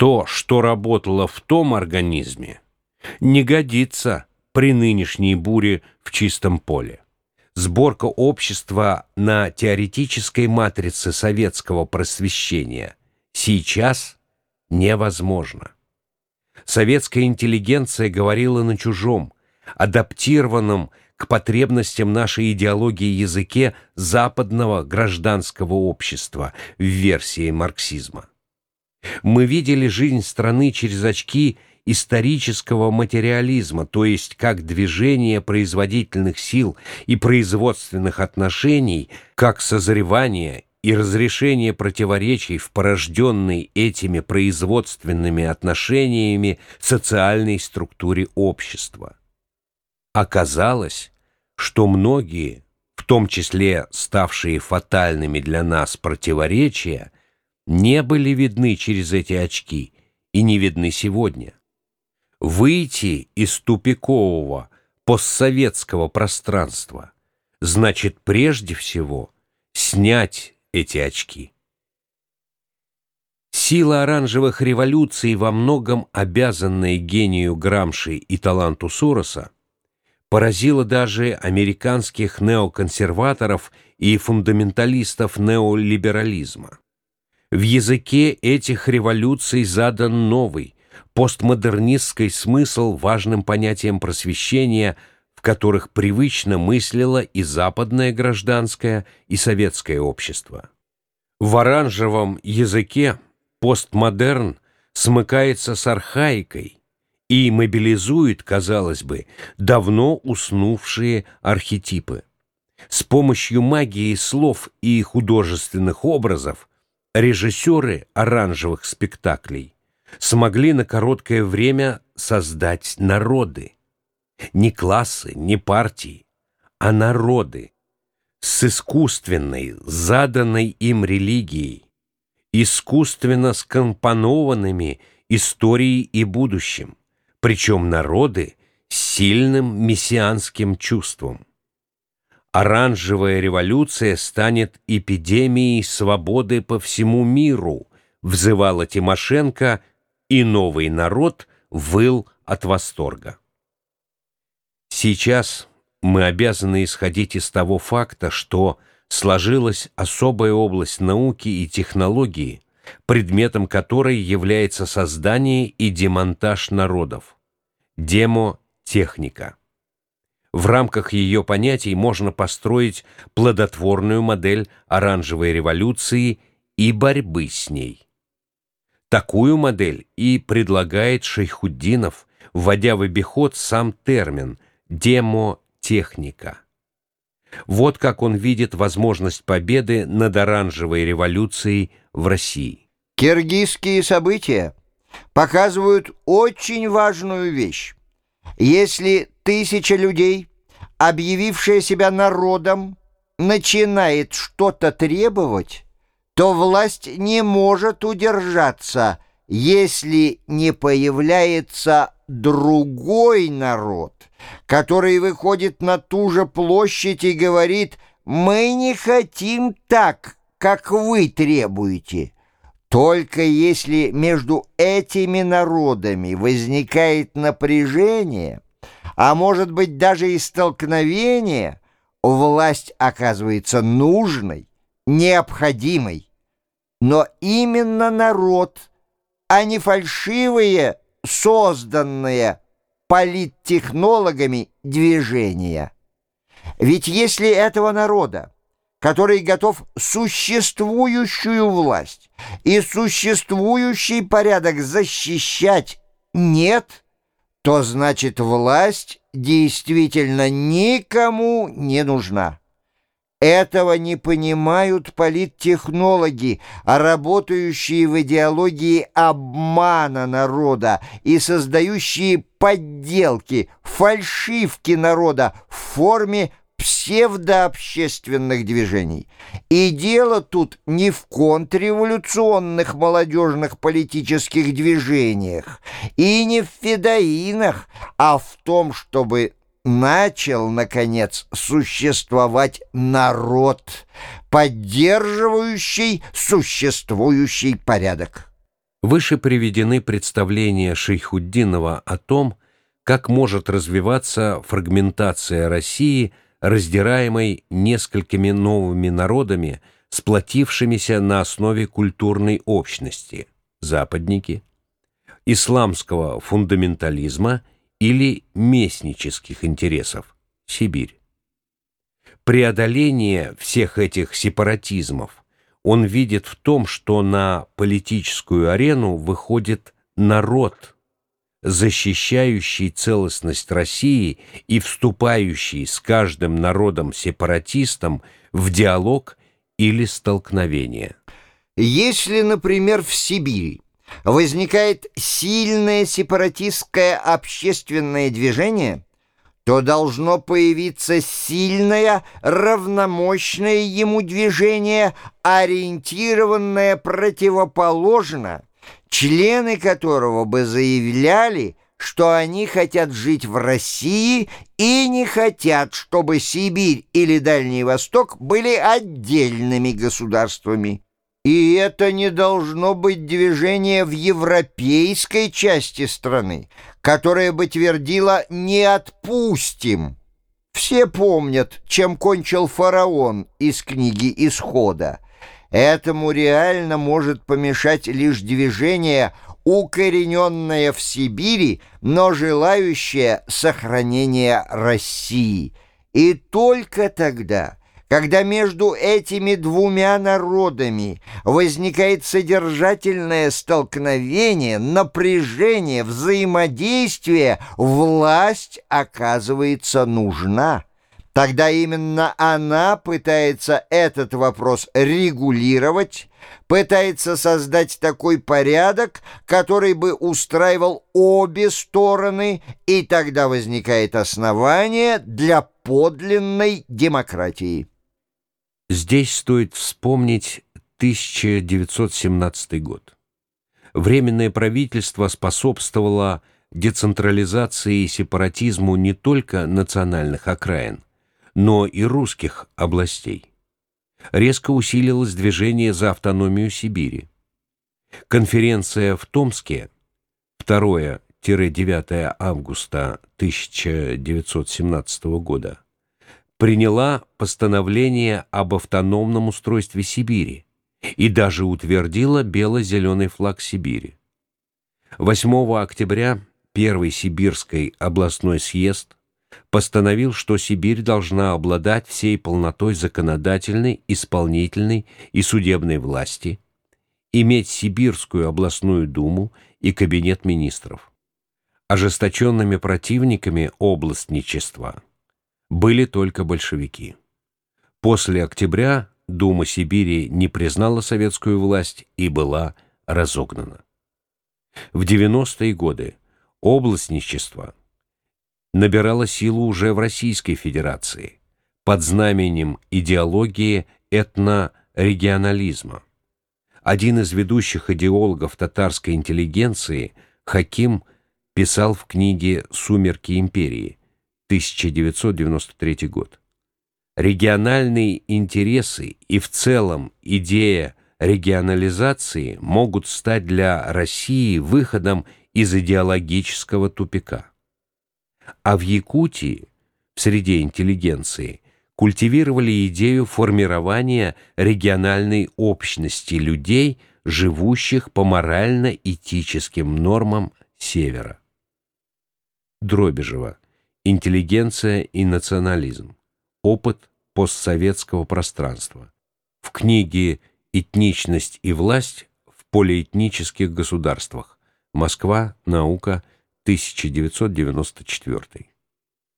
То, что работало в том организме, не годится при нынешней буре в чистом поле. Сборка общества на теоретической матрице советского просвещения сейчас невозможна. Советская интеллигенция говорила на чужом, адаптированном к потребностям нашей идеологии языке западного гражданского общества в версии марксизма. Мы видели жизнь страны через очки исторического материализма, то есть как движение производительных сил и производственных отношений, как созревание и разрешение противоречий в порожденной этими производственными отношениями социальной структуре общества. Оказалось, что многие, в том числе ставшие фатальными для нас противоречия, не были видны через эти очки и не видны сегодня. Выйти из тупикового постсоветского пространства значит прежде всего снять эти очки. Сила оранжевых революций, во многом обязанная гению Грамши и таланту Сороса, поразила даже американских неоконсерваторов и фундаменталистов неолиберализма. В языке этих революций задан новый, постмодернистский смысл важным понятиям просвещения, в которых привычно мыслило и западное гражданское, и советское общество. В оранжевом языке постмодерн смыкается с архаикой и мобилизует, казалось бы, давно уснувшие архетипы. С помощью магии слов и художественных образов режиссеры оранжевых спектаклей смогли на короткое время создать народы. Не классы, не партии, а народы с искусственной, заданной им религией, искусственно скомпонованными историей и будущим, причем народы с сильным мессианским чувством. Оранжевая революция станет эпидемией свободы по всему миру, взывала Тимошенко, и новый народ выл от восторга. Сейчас мы обязаны исходить из того факта, что сложилась особая область науки и технологии, предметом которой является создание и демонтаж народов. Демотехника. В рамках ее понятий можно построить плодотворную модель оранжевой революции и борьбы с ней. Такую модель и предлагает Шейхуддинов, вводя в обиход сам термин «демотехника». Вот как он видит возможность победы над оранжевой революцией в России. Киргизские события показывают очень важную вещь. Если тысяча людей, объявившая себя народом, начинает что-то требовать, то власть не может удержаться, если не появляется другой народ, который выходит на ту же площадь и говорит «Мы не хотим так, как вы требуете». Только если между этими народами возникает напряжение, а может быть даже и столкновение, власть оказывается нужной, необходимой. Но именно народ, а не фальшивые, созданные политтехнологами движения. Ведь если этого народа который готов существующую власть и существующий порядок защищать, нет, то значит власть действительно никому не нужна. Этого не понимают политтехнологи, работающие в идеологии обмана народа и создающие подделки, фальшивки народа в форме псевдообщественных движений. И дело тут не в контрреволюционных молодежных политических движениях и не в федоинах, а в том, чтобы начал, наконец, существовать народ, поддерживающий существующий порядок. Выше приведены представления Шейхуддинова о том, как может развиваться фрагментация России, раздираемой несколькими новыми народами, сплотившимися на основе культурной общности – западники, исламского фундаментализма или местнических интересов – Сибирь. Преодоление всех этих сепаратизмов он видит в том, что на политическую арену выходит народ, защищающий целостность России и вступающий с каждым народом-сепаратистом в диалог или столкновение. Если, например, в Сибири возникает сильное сепаратистское общественное движение, то должно появиться сильное, равномощное ему движение, ориентированное противоположно, члены которого бы заявляли, что они хотят жить в России и не хотят, чтобы Сибирь или Дальний Восток были отдельными государствами. И это не должно быть движение в европейской части страны, которое бы твердило «не отпустим». Все помнят, чем кончил фараон из книги «Исхода». Этому реально может помешать лишь движение, укорененное в Сибири, но желающее сохранения России. И только тогда – когда между этими двумя народами возникает содержательное столкновение, напряжение, взаимодействие, власть оказывается нужна. Тогда именно она пытается этот вопрос регулировать, пытается создать такой порядок, который бы устраивал обе стороны, и тогда возникает основание для подлинной демократии. Здесь стоит вспомнить 1917 год. Временное правительство способствовало децентрализации и сепаратизму не только национальных окраин, но и русских областей. Резко усилилось движение за автономию Сибири. Конференция в Томске 2-9 августа 1917 года приняла постановление об автономном устройстве Сибири и даже утвердила бело-зеленый флаг Сибири. 8 октября Первый Сибирский областной съезд постановил, что Сибирь должна обладать всей полнотой законодательной, исполнительной и судебной власти, иметь Сибирскую областную думу и кабинет министров. Ожесточенными противниками областничества – были только большевики. После октября Дума Сибири не признала советскую власть и была разогнана. В 90-е годы областничество набирало силу уже в Российской Федерации под знаменем идеологии этнорегионализма. Один из ведущих идеологов татарской интеллигенции, Хаким, писал в книге «Сумерки империи» 1993 год. Региональные интересы и в целом идея регионализации могут стать для России выходом из идеологического тупика. А в Якутии, в среде интеллигенции, культивировали идею формирования региональной общности людей, живущих по морально-этическим нормам Севера. Дробежева Интеллигенция и национализм. Опыт постсоветского пространства. В книге «Этничность и власть в полиэтнических государствах. Москва. Наука. 1994».